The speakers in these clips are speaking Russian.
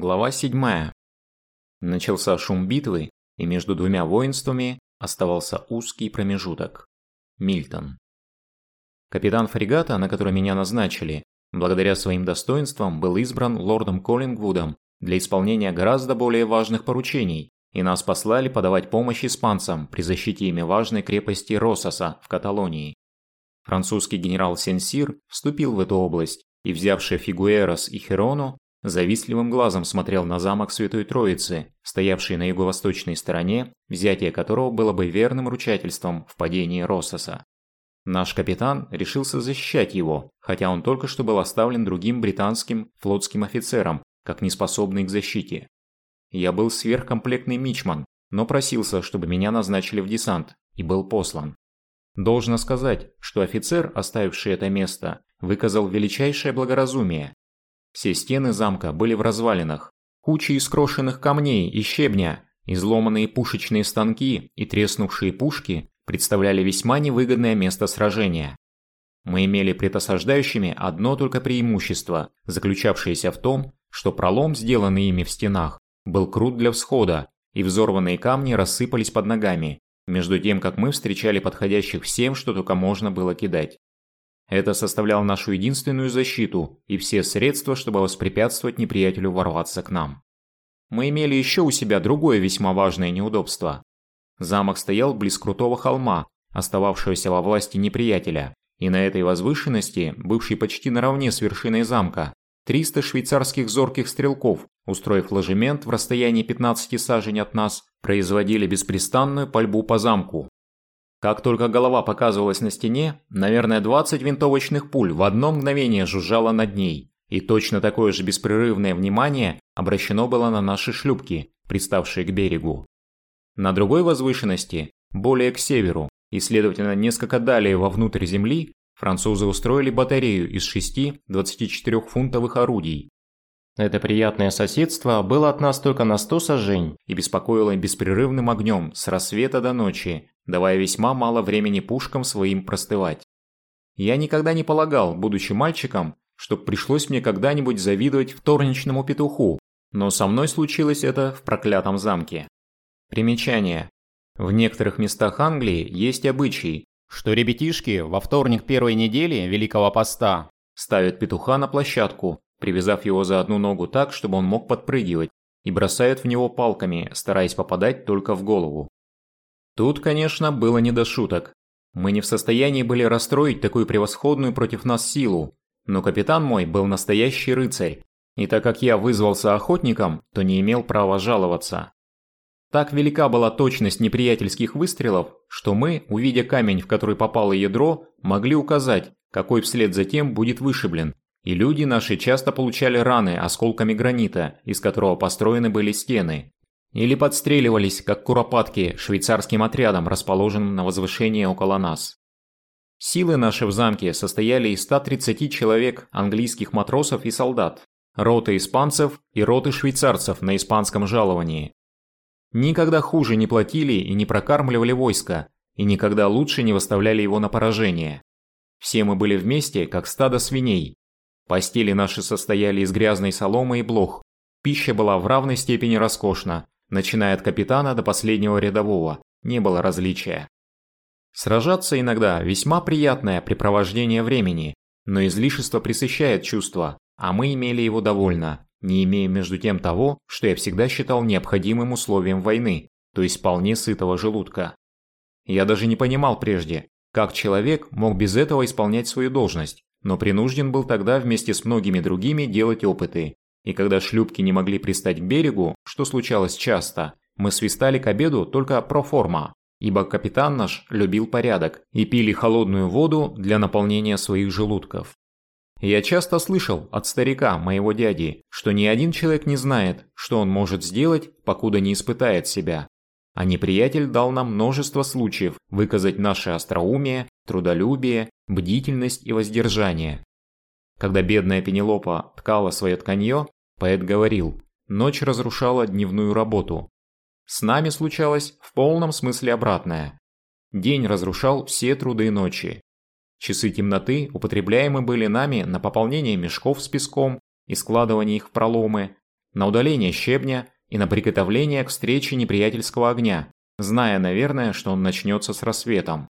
Глава 7. Начался шум битвы, и между двумя воинствами оставался узкий промежуток. Мильтон. Капитан фрегата, на который меня назначили, благодаря своим достоинствам был избран лордом Коллингвудом для исполнения гораздо более важных поручений, и нас послали подавать помощь испанцам при защите ими важной крепости Рососа в Каталонии. Французский генерал Сенсир вступил в эту область и, взявший Фигуэрос и Херону, завистливым глазом смотрел на замок Святой Троицы, стоявший на юго-восточной стороне, взятие которого было бы верным ручательством в падении Россоса. Наш капитан решился защищать его, хотя он только что был оставлен другим британским флотским офицером, как неспособный к защите. Я был сверхкомплектный мичман, но просился, чтобы меня назначили в десант, и был послан. Должно сказать, что офицер, оставивший это место, выказал величайшее благоразумие, все стены замка были в развалинах. Кучи искрошенных камней и щебня, изломанные пушечные станки и треснувшие пушки представляли весьма невыгодное место сражения. Мы имели пред осаждающими одно только преимущество, заключавшееся в том, что пролом, сделанный ими в стенах, был крут для всхода, и взорванные камни рассыпались под ногами, между тем как мы встречали подходящих всем, что только можно было кидать. Это составляло нашу единственную защиту и все средства, чтобы воспрепятствовать неприятелю ворваться к нам. Мы имели еще у себя другое весьма важное неудобство. Замок стоял близ крутого холма, остававшегося во власти неприятеля, и на этой возвышенности, бывшей почти наравне с вершиной замка, 300 швейцарских зорких стрелков, устроив ложемент в расстоянии 15 сажень от нас, производили беспрестанную пальбу по замку, как только голова показывалась на стене, наверное, 20 винтовочных пуль в одно мгновение жужжало над ней, и точно такое же беспрерывное внимание обращено было на наши шлюпки, приставшие к берегу. На другой возвышенности, более к северу, и следовательно несколько далее вовнутрь земли, французы устроили батарею из шести 24-фунтовых орудий. Это приятное соседство было от нас только на 100 сажень и беспокоило беспрерывным огнем с рассвета до ночи, давая весьма мало времени пушкам своим простывать. Я никогда не полагал, будучи мальчиком, что пришлось мне когда-нибудь завидовать вторничному петуху, но со мной случилось это в проклятом замке. Примечание. В некоторых местах Англии есть обычай, что ребятишки во вторник первой недели Великого Поста ставят петуха на площадку, привязав его за одну ногу так, чтобы он мог подпрыгивать, и бросают в него палками, стараясь попадать только в голову. Тут, конечно, было не до шуток. Мы не в состоянии были расстроить такую превосходную против нас силу, но капитан мой был настоящий рыцарь, и так как я вызвался охотником, то не имел права жаловаться. Так велика была точность неприятельских выстрелов, что мы, увидя камень, в который попало ядро, могли указать, какой вслед за тем будет вышиблен, и люди наши часто получали раны осколками гранита, из которого построены были стены, или подстреливались, как куропатки, швейцарским отрядом, расположенным на возвышении около нас. Силы наши в замке состояли из 130 человек английских матросов и солдат, роты испанцев и роты швейцарцев на испанском жаловании. Никогда хуже не платили и не прокармливали войско, и никогда лучше не выставляли его на поражение. Все мы были вместе, как стадо свиней. Постели наши состояли из грязной соломы и блох. Пища была в равной степени роскошна, Начиная от капитана до последнего рядового, не было различия. Сражаться иногда весьма приятное препровождение времени, но излишество пресыщает чувства, а мы имели его довольно, не имея между тем того, что я всегда считал необходимым условием войны, то есть вполне сытого желудка. Я даже не понимал прежде, как человек мог без этого исполнять свою должность, но принужден был тогда вместе с многими другими делать опыты, и когда шлюпки не могли пристать к берегу, что случалось часто, мы свистали к обеду только проформа, ибо капитан наш любил порядок и пили холодную воду для наполнения своих желудков. Я часто слышал от старика, моего дяди, что ни один человек не знает, что он может сделать, покуда не испытает себя. А неприятель дал нам множество случаев выказать наше остроумие, трудолюбие, бдительность и воздержание. Когда бедная Пенелопа ткала свое тканье, Поэт говорил, ночь разрушала дневную работу. С нами случалось в полном смысле обратное. День разрушал все труды ночи. Часы темноты употребляемы были нами на пополнение мешков с песком и складывание их в проломы, на удаление щебня и на приготовление к встрече неприятельского огня, зная, наверное, что он начнется с рассветом.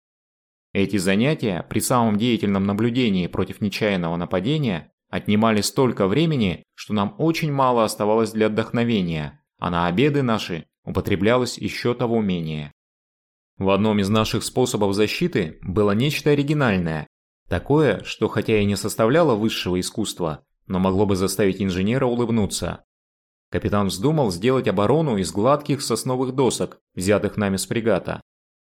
Эти занятия при самом деятельном наблюдении против нечаянного нападения отнимали столько времени, что нам очень мало оставалось для отдохновения, а на обеды наши употреблялось еще того менее. В одном из наших способов защиты было нечто оригинальное, такое, что хотя и не составляло высшего искусства, но могло бы заставить инженера улыбнуться. Капитан вздумал сделать оборону из гладких сосновых досок, взятых нами с фрегата.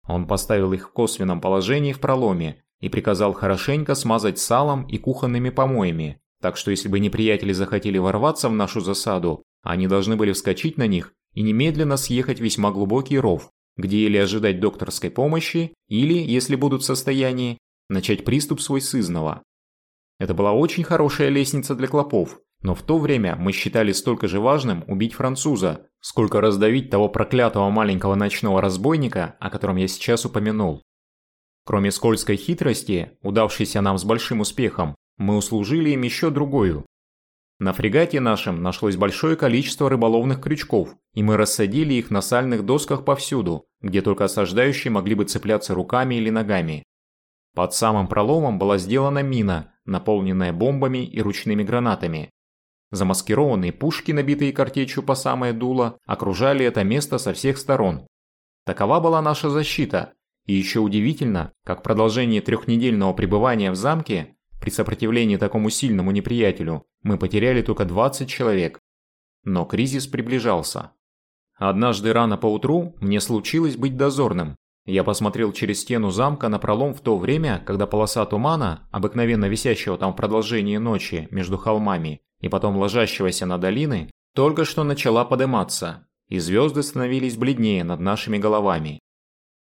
Он поставил их в косвенном положении в проломе и приказал хорошенько смазать салом и кухонными помоями, так что если бы неприятели захотели ворваться в нашу засаду, они должны были вскочить на них и немедленно съехать в весьма глубокий ров, где или ожидать докторской помощи, или, если будут в состоянии, начать приступ свой сызного. Это была очень хорошая лестница для клопов, но в то время мы считали столько же важным убить француза, сколько раздавить того проклятого маленького ночного разбойника, о котором я сейчас упомянул. Кроме скользкой хитрости, удавшейся нам с большим успехом, мы услужили им еще другую. На фрегате нашем нашлось большое количество рыболовных крючков, и мы рассадили их на сальных досках повсюду, где только осаждающие могли бы цепляться руками или ногами. Под самым проломом была сделана мина, наполненная бомбами и ручными гранатами. Замаскированные пушки, набитые картечью по самое дуло, окружали это место со всех сторон. Такова была наша защита. И еще удивительно, как в продолжении трехнедельного пребывания в замке, при сопротивлении такому сильному неприятелю, мы потеряли только 20 человек. Но кризис приближался. Однажды рано поутру мне случилось быть дозорным, я посмотрел через стену замка на пролом в то время, когда полоса тумана, обыкновенно висящего там в продолжении ночи между холмами и потом ложащегося на долины, только что начала подниматься, и звезды становились бледнее над нашими головами.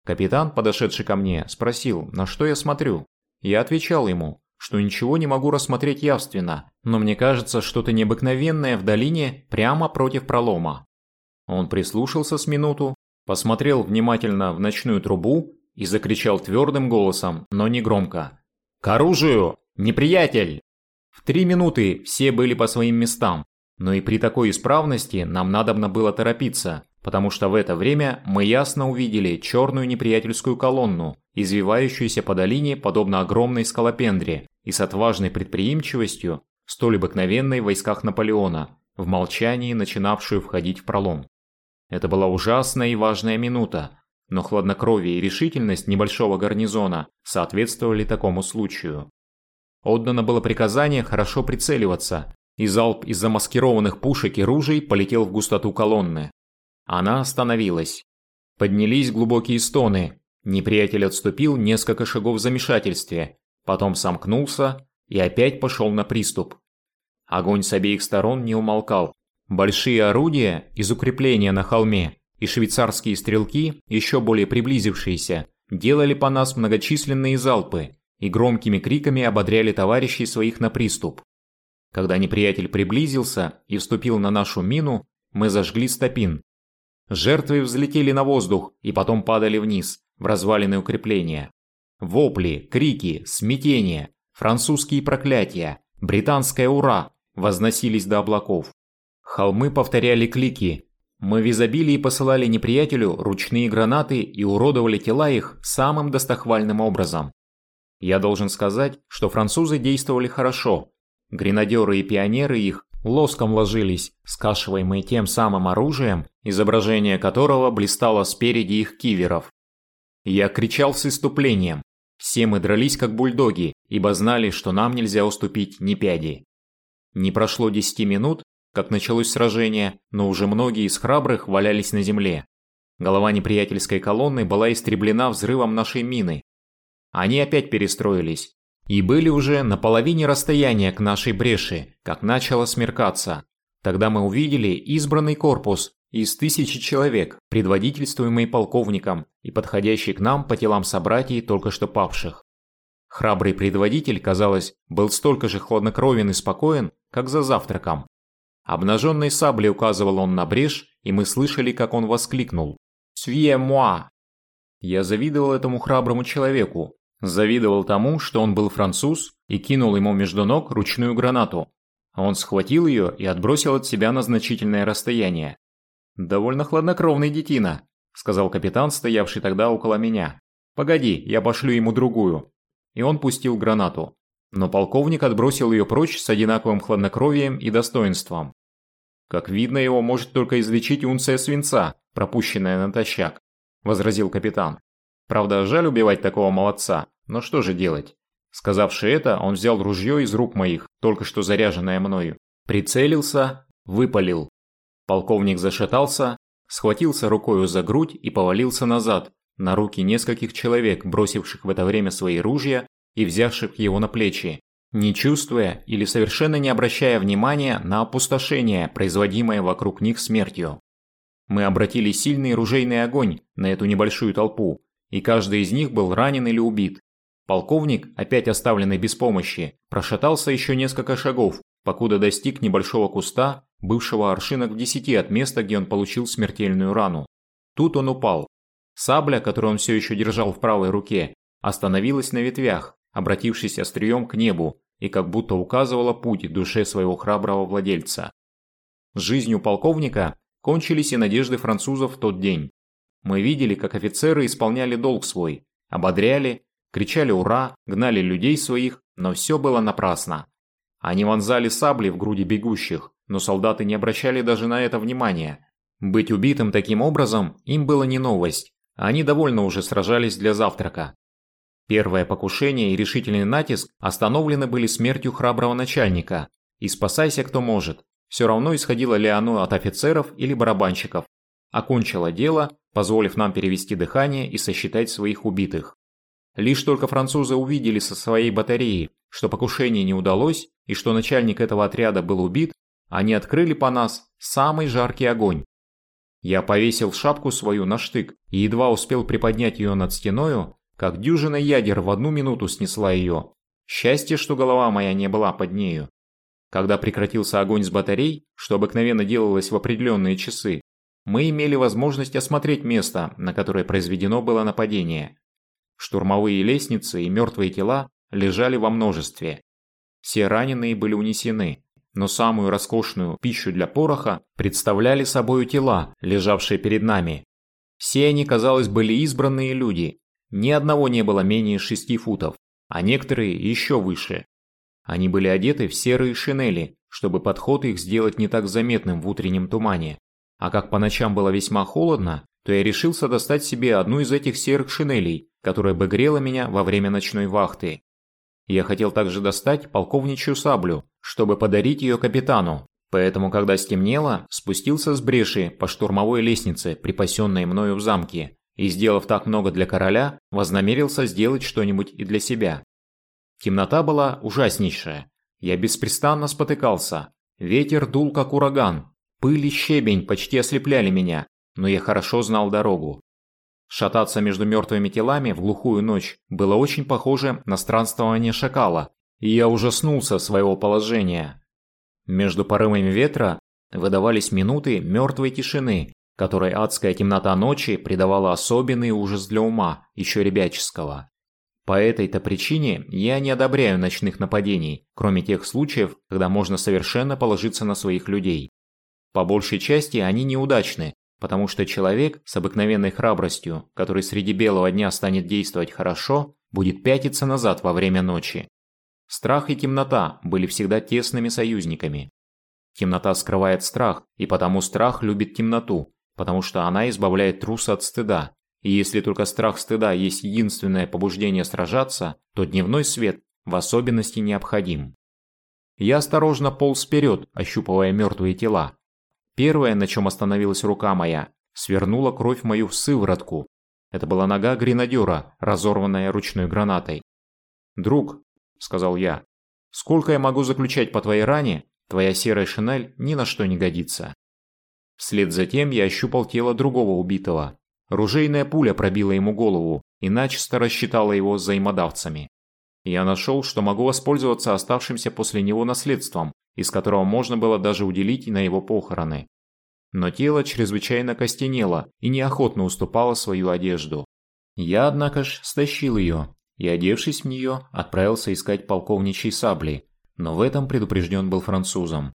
Капитан, подошедший ко мне, спросил, на что я смотрю. Я отвечал ему, что ничего не могу рассмотреть явственно, но мне кажется что-то необыкновенное в долине прямо против пролома. Он прислушался с минуту, посмотрел внимательно в ночную трубу и закричал твердым голосом, но не громко. «К оружию! Неприятель!» В три минуты все были по своим местам, но и при такой исправности нам надобно было торопиться, потому что в это время мы ясно увидели черную неприятельскую колонну, извивающуюся по долине подобно огромной скалопендре и с отважной предприимчивостью, столь обыкновенной в войсках Наполеона, в молчании начинавшую входить в пролом. Это была ужасная и важная минута, но хладнокровие и решительность небольшого гарнизона соответствовали такому случаю. Отдано было приказание хорошо прицеливаться, и залп из замаскированных пушек и ружей полетел в густоту колонны. Она остановилась. Поднялись глубокие стоны, неприятель отступил несколько шагов в замешательстве, потом сомкнулся и опять пошел на приступ. Огонь с обеих сторон не умолкал, Большие орудия из укрепления на холме и швейцарские стрелки, еще более приблизившиеся, делали по нас многочисленные залпы и громкими криками ободряли товарищей своих на приступ. Когда неприятель приблизился и вступил на нашу мину, мы зажгли стопин. Жертвы взлетели на воздух и потом падали вниз, в развалины укрепления. Вопли, крики, смятение, французские проклятия, британское «Ура!» возносились до облаков. Холмы повторяли клики. Мы в изобилии посылали неприятелю ручные гранаты и уродовали тела их самым достохвальным образом. Я должен сказать, что французы действовали хорошо. Гренадеры и пионеры их лоском ложились, скашиваемые тем самым оружием, изображение которого блистало спереди их киверов. Я кричал с иступлением. Все мы дрались как бульдоги, ибо знали, что нам нельзя уступить ни пяди. Не прошло десяти минут, как началось сражение, но уже многие из храбрых валялись на земле. Голова неприятельской колонны была истреблена взрывом нашей мины. Они опять перестроились и были уже на половине расстояния к нашей бреши, как начало смеркаться. Тогда мы увидели избранный корпус из тысячи человек, предводительствуемый полковником и подходящий к нам по телам собратьей только что павших. Храбрый предводитель, казалось, был столько же хладнокровен и спокоен, как за завтраком. Обнаженной саблей указывал он на брешь, и мы слышали, как он воскликнул «Свие муа!». Я завидовал этому храброму человеку, завидовал тому, что он был француз, и кинул ему между ног ручную гранату. он схватил ее и отбросил от себя на значительное расстояние. «Довольно хладнокровный детина», – сказал капитан, стоявший тогда около меня. «Погоди, я пошлю ему другую». И он пустил гранату. Но полковник отбросил ее прочь с одинаковым хладнокровием и достоинством. «Как видно, его может только излечить унция свинца, пропущенная натощак», – возразил капитан. «Правда, жаль убивать такого молодца, но что же делать?» Сказавши это, он взял ружье из рук моих, только что заряженное мною, прицелился, выпалил. Полковник зашатался, схватился рукою за грудь и повалился назад, на руки нескольких человек, бросивших в это время свои ружья и взявших его на плечи, не чувствуя или совершенно не обращая внимания на опустошение, производимое вокруг них смертью. Мы обратили сильный ружейный огонь на эту небольшую толпу, и каждый из них был ранен или убит. Полковник, опять оставленный без помощи, прошатался еще несколько шагов, покуда достиг небольшого куста, бывшего аршинок в десяти от места, где он получил смертельную рану. Тут он упал. Сабля, которую он все еще держал в правой руке, остановилась на ветвях, обратившись острием к небу, и как будто указывала путь душе своего храброго владельца. С жизнью полковника кончились и надежды французов в тот день. Мы видели, как офицеры исполняли долг свой, ободряли кричали «Ура!», гнали людей своих, но все было напрасно. Они вонзали сабли в груди бегущих, но солдаты не обращали даже на это внимания. Быть убитым таким образом им было не новость, они довольно уже сражались для завтрака. Первое покушение и решительный натиск остановлены были смертью храброго начальника, и спасайся кто может, все равно исходило ли оно от офицеров или барабанщиков. Окончило дело, позволив нам перевести дыхание и сосчитать своих убитых. Лишь только французы увидели со своей батареи, что покушение не удалось и что начальник этого отряда был убит, они открыли по нас самый жаркий огонь. Я повесил шапку свою на штык и едва успел приподнять ее над стеною, как дюжина ядер в одну минуту снесла ее. Счастье, что голова моя не была под нею. Когда прекратился огонь с батарей, что обыкновенно делалось в определенные часы, мы имели возможность осмотреть место, на которое произведено было нападение. Штурмовые лестницы и мертвые тела лежали во множестве. Все раненые были унесены, но самую роскошную пищу для пороха представляли собою тела, лежавшие перед нами. Все они, казалось, были избранные люди. Ни одного не было менее шести футов, а некоторые еще выше. Они были одеты в серые шинели, чтобы подход их сделать не так заметным в утреннем тумане. А как по ночам было весьма холодно, то я решился достать себе одну из этих серых шинелей, которая бы грела меня во время ночной вахты. Я хотел также достать полковничью саблю, чтобы подарить ее капитану, поэтому, когда стемнело, спустился с бреши по штурмовой лестнице, припасенной мною в замке, и, сделав так много для короля, вознамерился сделать что-нибудь и для себя. Темнота была ужаснейшая. Я беспрестанно спотыкался. Ветер дул как ураган. Пыль и щебень почти ослепляли меня, но я хорошо знал дорогу. Шататься между мертвыми телами в глухую ночь было очень похоже на странствование шакала, и я ужаснулся своего положения. Между порывами ветра выдавались минуты мертвой тишины, которой адская темнота ночи придавала особенный ужас для ума, еще ребяческого. По этой-то причине я не одобряю ночных нападений, кроме тех случаев, когда можно совершенно положиться на своих людей. По большей части они неудачны, потому что человек с обыкновенной храбростью, который среди белого дня станет действовать хорошо, будет пятиться назад во время ночи. Страх и темнота были всегда тесными союзниками. Темнота скрывает страх, и потому страх любит темноту, потому что она избавляет труса от стыда. И если только страх стыда есть единственное побуждение сражаться, то дневной свет в особенности необходим. Я осторожно полз вперед, ощупывая мертвые тела, Первое, на чем остановилась рука моя, свернула кровь мою в сыворотку. Это была нога гренадера, разорванная ручной гранатой. «Друг», — сказал я, — «сколько я могу заключать по твоей ране, твоя серая шинель ни на что не годится». Вслед за тем я ощупал тело другого убитого. Ружейная пуля пробила ему голову и начисто рассчитала его взаимодавцами. Я нашел, что могу воспользоваться оставшимся после него наследством, из которого можно было даже уделить на его похороны. Но тело чрезвычайно костенело и неохотно уступало свою одежду. Я, однако ж, стащил ее и, одевшись в нее, отправился искать полковничьей сабли, но в этом предупрежден был французом.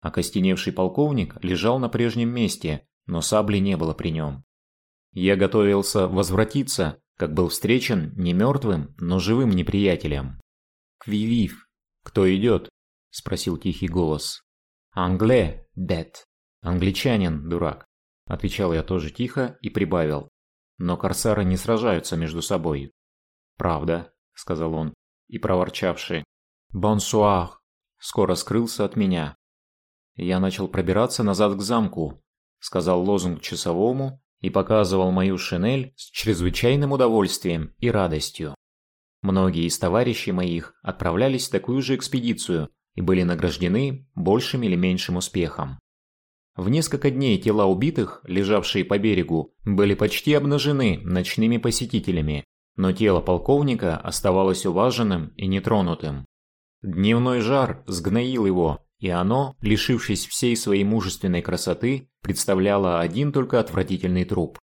Окостеневший полковник лежал на прежнем месте, но сабли не было при нем. Я готовился возвратиться, как был встречен не мертвым, но живым неприятелем. «Квивив! Кто идет?» – спросил тихий голос. «Англе, дед!» «Англичанин, дурак!» – отвечал я тоже тихо и прибавил. «Но корсары не сражаются между собой». «Правда», – сказал он, и проворчавший. «Бонсуар!» скоро скрылся от меня. Я начал пробираться назад к замку, сказал лозунг часовому и показывал мою шинель с чрезвычайным удовольствием и радостью. Многие из товарищей моих отправлялись в такую же экспедицию и были награждены большим или меньшим успехом. В несколько дней тела убитых, лежавшие по берегу, были почти обнажены ночными посетителями, но тело полковника оставалось уваженным и нетронутым. Дневной жар сгноил его, и оно, лишившись всей своей мужественной красоты, представляло один только отвратительный труп.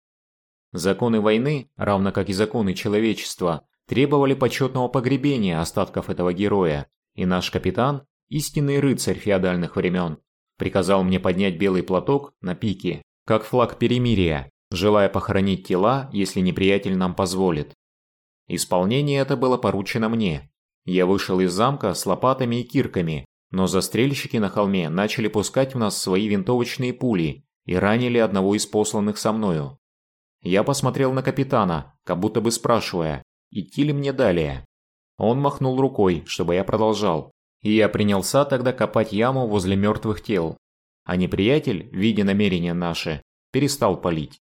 Законы войны, равно как и законы человечества, требовали почетного погребения остатков этого героя, и наш капитан, истинный рыцарь феодальных времен, приказал мне поднять белый платок на пике, как флаг перемирия, желая похоронить тела, если неприятель нам позволит. Исполнение это было поручено мне. Я вышел из замка с лопатами и кирками, но застрельщики на холме начали пускать в нас свои винтовочные пули и ранили одного из посланных со мною. Я посмотрел на капитана, как будто бы спрашивая, идти ли мне далее. Он махнул рукой, чтобы я продолжал, и я принялся тогда копать яму возле мертвых тел. А неприятель, видя намерения наши, перестал палить.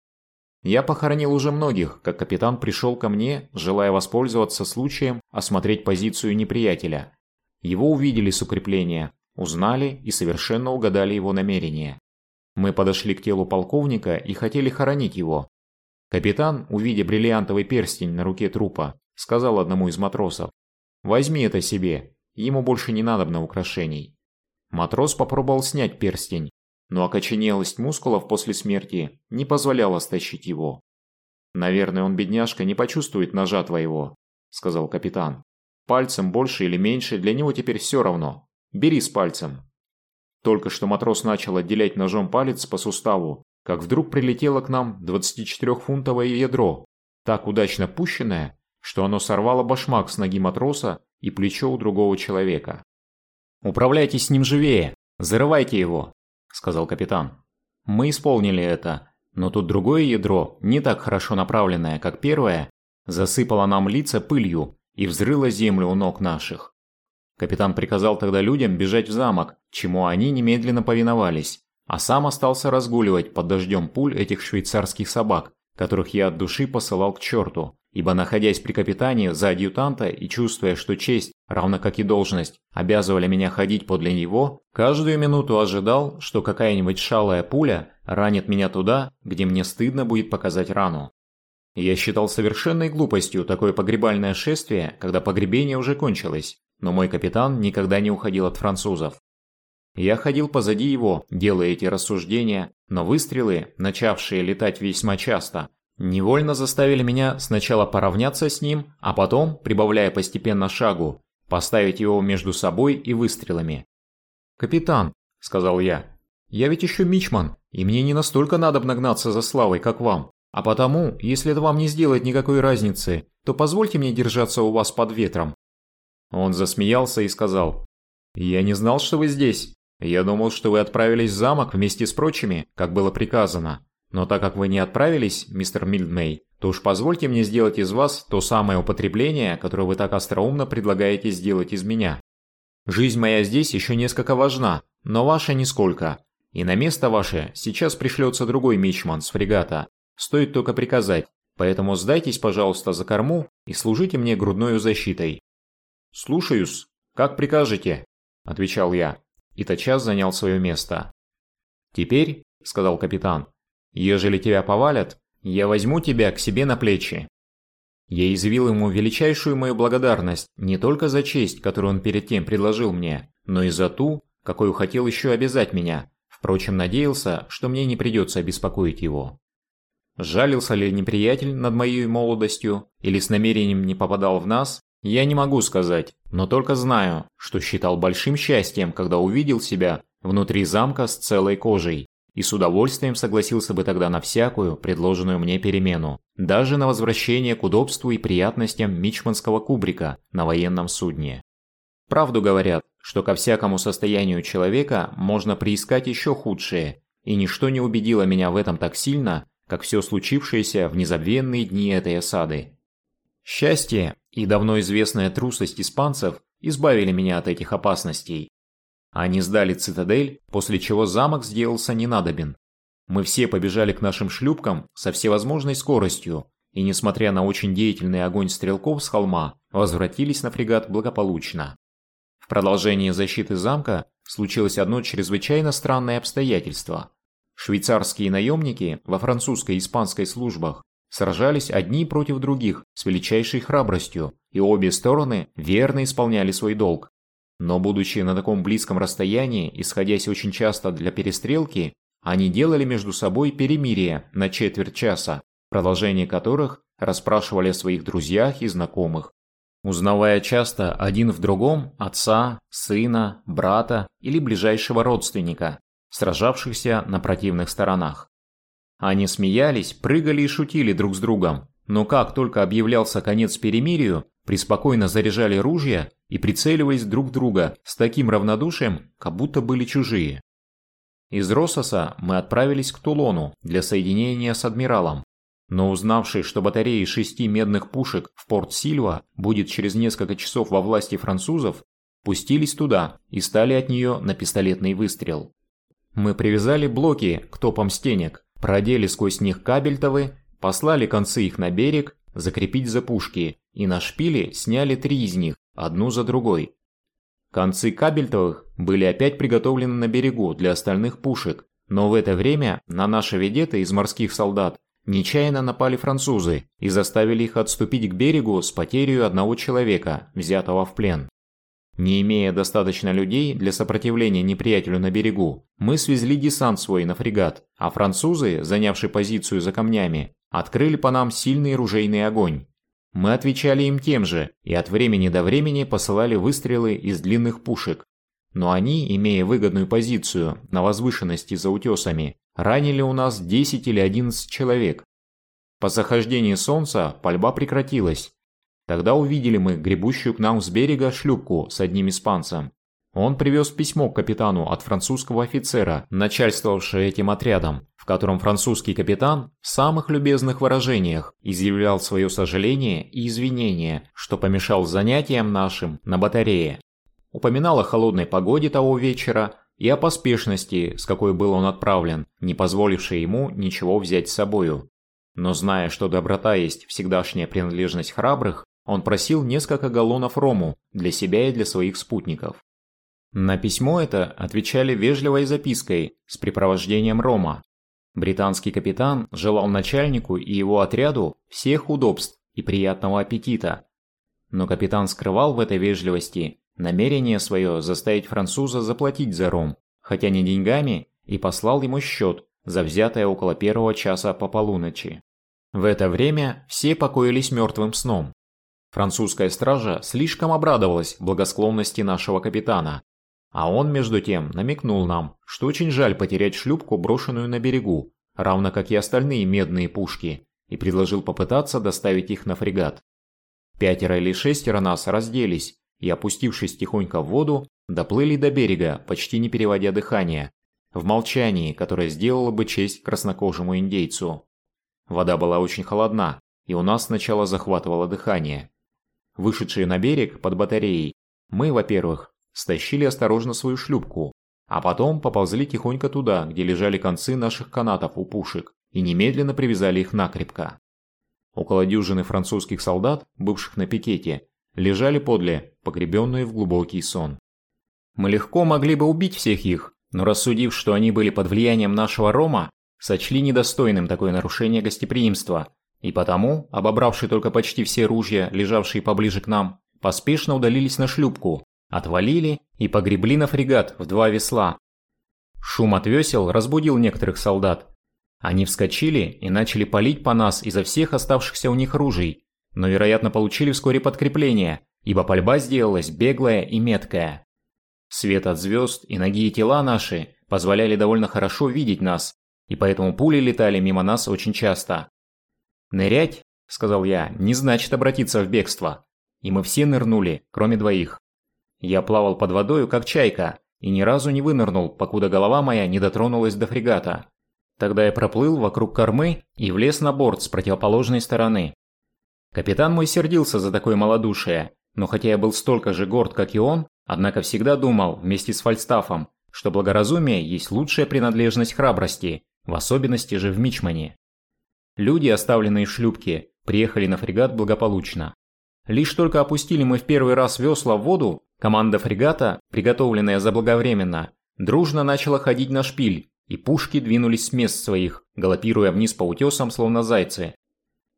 Я похоронил уже многих, как капитан пришел ко мне, желая воспользоваться случаем осмотреть позицию неприятеля. Его увидели с укрепления, узнали и совершенно угадали его намерения. Мы подошли к телу полковника и хотели хоронить его. Капитан, увидя бриллиантовый перстень на руке трупа, сказал одному из матросов, «Возьми это себе, ему больше не надобно украшений». Матрос попробовал снять перстень, но окоченелость мускулов после смерти не позволяла стащить его. «Наверное, он, бедняжка, не почувствует ножа твоего», – сказал капитан. «Пальцем больше или меньше, для него теперь все равно. Бери с пальцем». Только что матрос начал отделять ножом палец по суставу, как вдруг прилетело к нам 24-фунтовое ядро, так удачно пущенное, что оно сорвало башмак с ноги матроса и плечо у другого человека. «Управляйтесь с ним живее! Зарывайте его!» – сказал капитан. Мы исполнили это, но тут другое ядро, не так хорошо направленное, как первое, засыпало нам лица пылью и взрыло землю у ног наших. Капитан приказал тогда людям бежать в замок, чему они немедленно повиновались, а сам остался разгуливать под дождем пуль этих швейцарских собак, которых я от души посылал к черту, ибо находясь при капитане за адъютанта и чувствуя, что честь, равно как и должность, обязывали меня ходить подле него, каждую минуту ожидал, что какая-нибудь шалая пуля ранит меня туда, где мне стыдно будет показать рану. Я считал совершенной глупостью такое погребальное шествие, когда погребение уже кончилось, но мой капитан никогда не уходил от французов. Я ходил позади его, делая эти рассуждения, но выстрелы, начавшие летать весьма часто, невольно заставили меня сначала поравняться с ним, а потом, прибавляя постепенно шагу, поставить его между собой и выстрелами. «Капитан», — сказал я, — «я ведь еще мичман, и мне не настолько надо гнаться за славой, как вам. А потому, если это вам не сделает никакой разницы, то позвольте мне держаться у вас под ветром». Он засмеялся и сказал, «Я не знал, что вы здесь. Я думал, что вы отправились в замок вместе с прочими, как было приказано. Но так как вы не отправились, мистер Мильдмей, то уж позвольте мне сделать из вас то самое употребление, которое вы так остроумно предлагаете сделать из меня. Жизнь моя здесь еще несколько важна, но ваша нисколько. И на место ваше сейчас пришлется другой мичман с фрегата. Стоит только приказать. Поэтому сдайтесь, пожалуйста, за корму и служите мне грудной защитой. Слушаюсь. Как прикажете, отвечал я, и тотчас занял свое место. Теперь, сказал капитан, ежели тебя повалят, я возьму тебя к себе на плечи. Я изъявил ему величайшую мою благодарность не только за честь, которую он перед тем предложил мне, но и за ту, какую хотел еще обязать меня. Впрочем, надеялся, что мне не придется обеспокоить его. Жалился ли неприятель над моей молодостью или с намерением не попадал в нас, Я не могу сказать, но только знаю, что считал большим счастьем, когда увидел себя внутри замка с целой кожей, и с удовольствием согласился бы тогда на всякую предложенную мне перемену, даже на возвращение к удобству и приятностям мичманского кубрика на военном судне. Правду говорят, что ко всякому состоянию человека можно приискать еще худшее, и ничто не убедило меня в этом так сильно, как все случившееся в незабвенные дни этой осады. Счастье и давно известная трусость испанцев избавили меня от этих опасностей. Они сдали цитадель, после чего замок сделался ненадобен. Мы все побежали к нашим шлюпкам со всевозможной скоростью, и, несмотря на очень деятельный огонь стрелков с холма, возвратились на фрегат благополучно. В продолжении защиты замка случилось одно чрезвычайно странное обстоятельство. Швейцарские наемники во французской и испанской службах сражались одни против других с величайшей храбростью, и обе стороны верно исполняли свой долг. Но будучи на таком близком расстоянии и сходясь очень часто для перестрелки, они делали между собой перемирие на четверть часа, продолжение которых расспрашивали о своих друзьях и знакомых. Узнавая часто один в другом отца, сына, брата или ближайшего родственника, сражавшихся на противных сторонах. Они смеялись, прыгали и шутили друг с другом, но как только объявлялся конец перемирию, преспокойно заряжали ружья и прицеливались друг друга с таким равнодушием, как будто были чужие. Из Рососа мы отправились к Тулону для соединения с адмиралом, но узнавший, что батареи шести медных пушек в порт Сильва будет через несколько часов во власти французов, пустились туда и стали от нее на пистолетный выстрел. Мы привязали блоки к топам стенек, продели сквозь них кабельтовы, послали концы их на берег, закрепить за пушки, и на шпиле сняли три из них, одну за другой. Концы кабельтовых были опять приготовлены на берегу для остальных пушек, но в это время на наши ведеты из морских солдат нечаянно напали французы и заставили их отступить к берегу с потерей одного человека, взятого в плен. Не имея достаточно людей для сопротивления неприятелю на берегу, мы свезли десант свой на фрегат, а французы, занявшие позицию за камнями, открыли по нам сильный ружейный огонь. Мы отвечали им тем же и от времени до времени посылали выстрелы из длинных пушек. Но они, имея выгодную позицию на возвышенности за утесами, ранили у нас 10 или 11 человек. По захождении солнца пальба прекратилась, Тогда увидели мы гребущую к нам с берега шлюпку с одним испанцем. Он привез письмо к капитану от французского офицера, начальствовавшего этим отрядом, в котором французский капитан в самых любезных выражениях изъявлял свое сожаление и извинение, что помешал занятиям нашим на батарее. Упоминал о холодной погоде того вечера и о поспешности, с какой был он отправлен, не позволившей ему ничего взять с собою. Но зная, что доброта есть всегдашняя принадлежность храбрых, он просил несколько галлонов рому для себя и для своих спутников. На письмо это отвечали вежливой запиской с припровождением рома. Британский капитан желал начальнику и его отряду всех удобств и приятного аппетита. Но капитан скрывал в этой вежливости намерение свое заставить француза заплатить за ром, хотя не деньгами, и послал ему счет за взятое около первого часа по полуночи. В это время все покоились мертвым сном. Французская стража слишком обрадовалась благосклонности нашего капитана, а он между тем намекнул нам, что очень жаль потерять шлюпку, брошенную на берегу, равно как и остальные медные пушки, и предложил попытаться доставить их на фрегат. Пятеро или шестеро нас разделись и, опустившись тихонько в воду, доплыли до берега, почти не переводя дыхание, в молчании, которое сделало бы честь краснокожему индейцу. Вода была очень холодна, и у нас сначала захватывало дыхание. Вышедшие на берег под батареей, мы, во-первых, стащили осторожно свою шлюпку, а потом поползли тихонько туда, где лежали концы наших канатов у пушек, и немедленно привязали их накрепко. Около дюжины французских солдат, бывших на пикете, лежали подле, погребенные в глубокий сон. Мы легко могли бы убить всех их, но рассудив, что они были под влиянием нашего рома, сочли недостойным такое нарушение гостеприимства и потому, обобравшие только почти все ружья, лежавшие поближе к нам, поспешно удалились на шлюпку, отвалили и погребли на фрегат в два весла. Шум от весел разбудил некоторых солдат. Они вскочили и начали палить по нас изо всех оставшихся у них ружей, но, вероятно, получили вскоре подкрепление ибо пальба сделалась беглая и меткая. Свет от звезд и ноги и тела наши позволяли довольно хорошо видеть нас, и поэтому пули летали мимо нас очень часто. «Нырять», — сказал я, — «не значит обратиться в бегство». И мы все нырнули, кроме двоих. Я плавал под водою, как чайка, и ни разу не вынырнул, покуда голова моя не дотронулась до фрегата. Тогда я проплыл вокруг кормы и влез на борт с противоположной стороны. Капитан мой сердился за такое малодушие, но хотя я был столько же горд, как и он, однако всегда думал, вместе с Фальстафом, что благоразумие есть лучшая принадлежность храбрости, в особенности же в Мичмане. Люди, оставленные в шлюпке, приехали на фрегат благополучно. Лишь только опустили мы в первый раз весла в воду, команда фрегата, приготовленная заблаговременно, дружно начала ходить на шпиль, и пушки двинулись с мест своих, галопируя вниз по утесам, словно зайцы.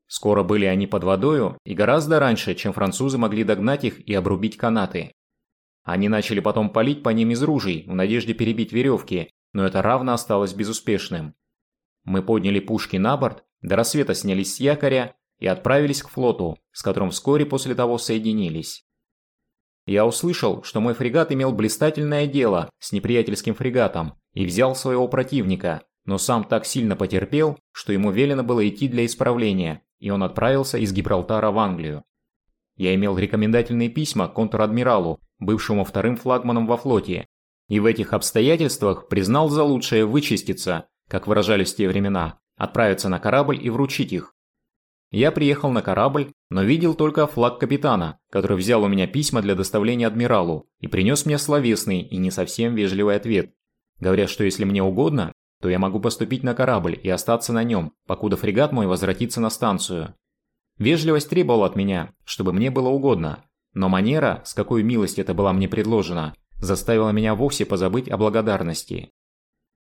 Скоро были они под водою, и гораздо раньше, чем французы могли догнать их и обрубить канаты. Они начали потом палить по ним из ружей, в надежде перебить веревки, но это равно осталось безуспешным. Мы подняли пушки на борт, до рассвета снялись с якоря и отправились к флоту, с которым вскоре после того соединились. Я услышал, что мой фрегат имел блистательное дело с неприятельским фрегатом и взял своего противника, но сам так сильно потерпел, что ему велено было идти для исправления, и он отправился из Гибралтара в Англию. Я имел рекомендательные письма контр-адмиралу, бывшему вторым флагманом во флоте, и в этих обстоятельствах признал за лучшее вычиститься, как выражались в те времена, отправиться на корабль и вручить их, я приехал на корабль, но видел только флаг капитана, который взял у меня письма для доставления адмиралу и принес мне словесный и не совсем вежливый ответ, говоря, что если мне угодно, то я могу поступить на корабль и остаться на нем, покуда фрегат мой возвратится на станцию. Вежливость требовала от меня, чтобы мне было угодно, но манера, с какой милость это была мне предложена, заставила меня вовсе позабыть о благодарности.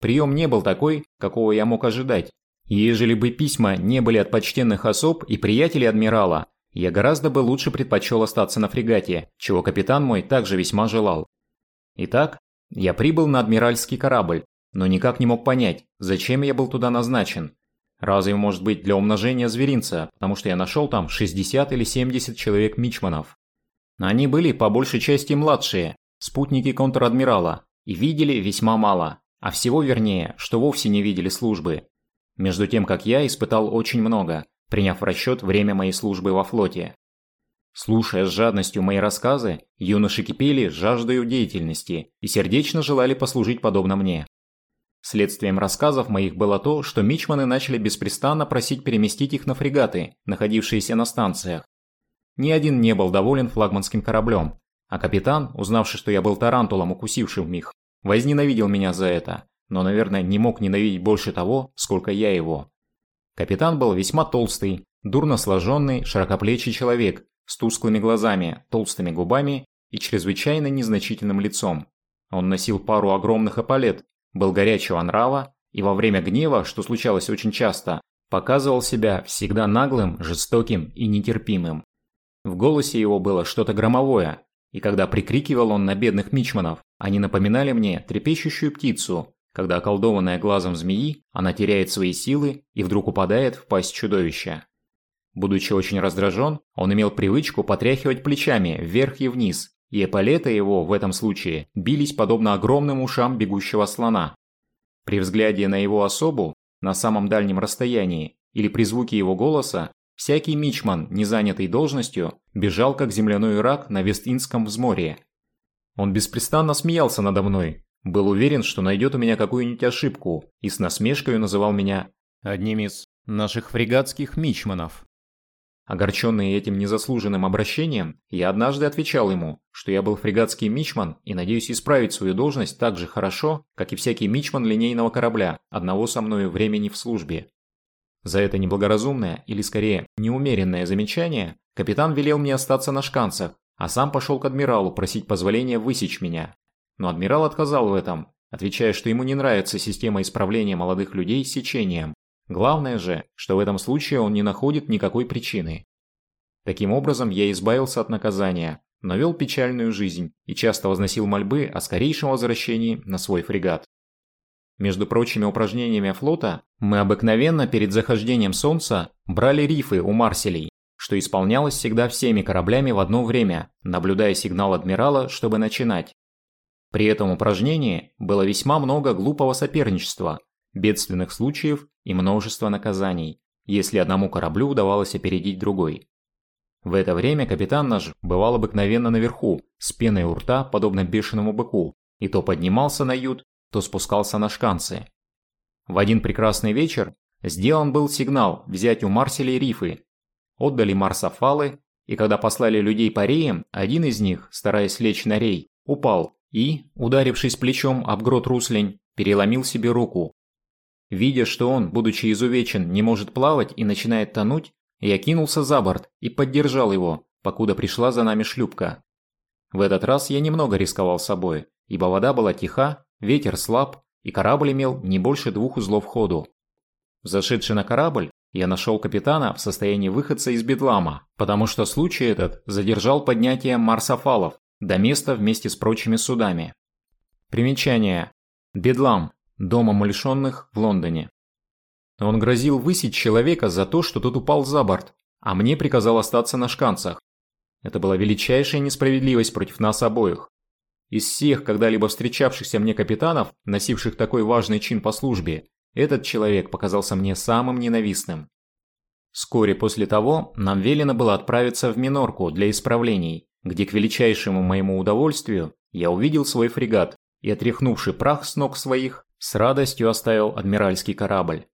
Прием не был такой, какого я мог ожидать, Ежели бы письма не были от почтенных особ и приятелей адмирала, я гораздо бы лучше предпочел остаться на фрегате, чего капитан мой также весьма желал. Итак, я прибыл на адмиральский корабль, но никак не мог понять, зачем я был туда назначен. Разве может быть для умножения зверинца, потому что я нашел там 60 или 70 человек мичманов. Они были по большей части младшие, спутники контр-адмирала, и видели весьма мало, а всего вернее, что вовсе не видели службы, между тем, как я испытал очень много, приняв в расчет время моей службы во флоте. Слушая с жадностью мои рассказы, юноши кипели жаждою деятельности и сердечно желали послужить подобно мне. Следствием рассказов моих было то, что мичманы начали беспрестанно просить переместить их на фрегаты, находившиеся на станциях. Ни один не был доволен флагманским кораблем, а капитан, узнавший, что я был тарантулом, укусившим их, возненавидел меня за это но, наверное, не мог ненавидеть больше того, сколько я его. Капитан был весьма толстый, дурно сложенный, широкоплечий человек с тусклыми глазами, толстыми губами и чрезвычайно незначительным лицом. Он носил пару огромных эполет, был горячего нрава и во время гнева, что случалось очень часто, показывал себя всегда наглым, жестоким и нетерпимым. В голосе его было что-то громовое, и когда прикрикивал он на бедных мичманов, они напоминали мне трепещущую птицу, когда околдованная глазом змеи, она теряет свои силы и вдруг упадает в пасть чудовища. Будучи очень раздражен, он имел привычку потряхивать плечами вверх и вниз, и эполеты его в этом случае бились подобно огромным ушам бегущего слона. При взгляде на его особу на самом дальнем расстоянии или при звуке его голоса, всякий мичман, не занятый должностью, бежал как земляной рак на Вестинском взморье. Он беспрестанно смеялся надо мной, был уверен, что найдет у меня какую-нибудь ошибку, и с насмешкой называл меня одним из наших фрегатских мичманов. Огорченный этим незаслуженным обращением, я однажды отвечал ему, что я был фрегатский мичман и надеюсь исправить свою должность так же хорошо, как и всякий мичман линейного корабля, одного со мною времени в службе. За это неблагоразумное, или скорее неумеренное замечание, капитан велел мне остаться на шканцах, а сам пошел к адмиралу просить позволения высечь меня, но адмирал отказал в этом, отвечая, что ему не нравится система исправления молодых людей сечением. Главное же, что в этом случае он не находит никакой причины. Таким образом, я избавился от наказания, но вел печальную жизнь и часто возносил мольбы о скорейшем возвращении на свой фрегат. Между прочими упражнениями флота, мы обыкновенно перед захождением солнца брали рифы у Марселей, что исполнялось всегда всеми кораблями в одно время, наблюдая сигнал адмирала, чтобы начинать. При этом упражнении было весьма много глупого соперничества, бедственных случаев и множество наказаний, если одному кораблю удавалось опередить другой. В это время капитан наш бывал обыкновенно наверху, с пеной у рта, подобно бешеному быку, и то поднимался на ют, то спускался на шканцы. В один прекрасный вечер сделан был сигнал взять у Марселей рифы, отдали марсофалы, и когда послали людей по реям, один из них, стараясь лечь на рей, упал и, ударившись плечом об грот руслень, переломил себе руку. Видя, что он, будучи изувечен, не может плавать и начинает тонуть, я кинулся за борт и поддержал его, покуда пришла за нами шлюпка. В этот раз я немного рисковал собой, ибо вода была тиха, ветер слаб, и корабль имел не больше двух узлов ходу. Зашедший на корабль, я нашел капитана в состоянии выходца из Бедлама, потому что случай этот задержал поднятие марсофалов до места вместе с прочими судами. Примечание. Бедлам. Дом умалишенных в Лондоне. Он грозил высечь человека за то, что тот упал за борт, а мне приказал остаться на шканцах. Это была величайшая несправедливость против нас обоих. Из всех когда-либо встречавшихся мне капитанов, носивших такой важный чин по службе, этот человек показался мне самым ненавистным. Вскоре после того нам велено было отправиться в Минорку для исправлений, где к величайшему моему удовольствию я увидел свой фрегат и, отряхнувший прах с ног своих, с радостью оставил адмиральский корабль.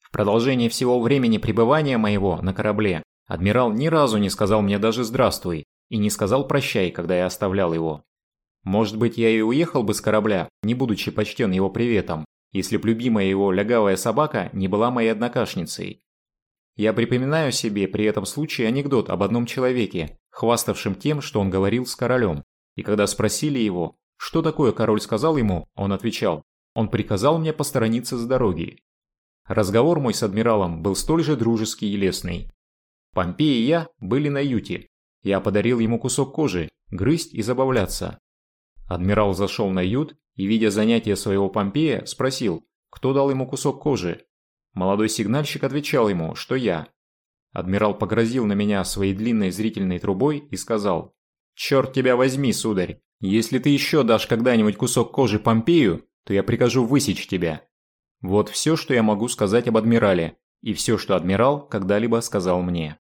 В продолжение всего времени пребывания моего на корабле адмирал ни разу не сказал мне даже «здравствуй» и не сказал «прощай», когда я оставлял его. Может быть, я и уехал бы с корабля, не будучи почтен его приветом, если б любимая его лягавая собака не была моей однокашницей. Я припоминаю себе при этом случае анекдот об одном человеке, хваставшем тем, что он говорил с королем. И когда спросили его, что такое король сказал ему, он отвечал, он приказал мне посторониться с дороги. Разговор мой с адмиралом был столь же дружеский и лестный. Помпей и я были на юте. Я подарил ему кусок кожи, грызть и забавляться. Адмирал зашел на ют и, видя занятие своего Помпея, спросил, кто дал ему кусок кожи. Молодой сигнальщик отвечал ему, что я. Адмирал погрозил на меня своей длинной зрительной трубой и сказал, «Черт тебя возьми, сударь, если ты еще дашь когда-нибудь кусок кожи Помпею, то я прикажу высечь тебя». Вот все, что я могу сказать об адмирале, и все, что адмирал когда-либо сказал мне.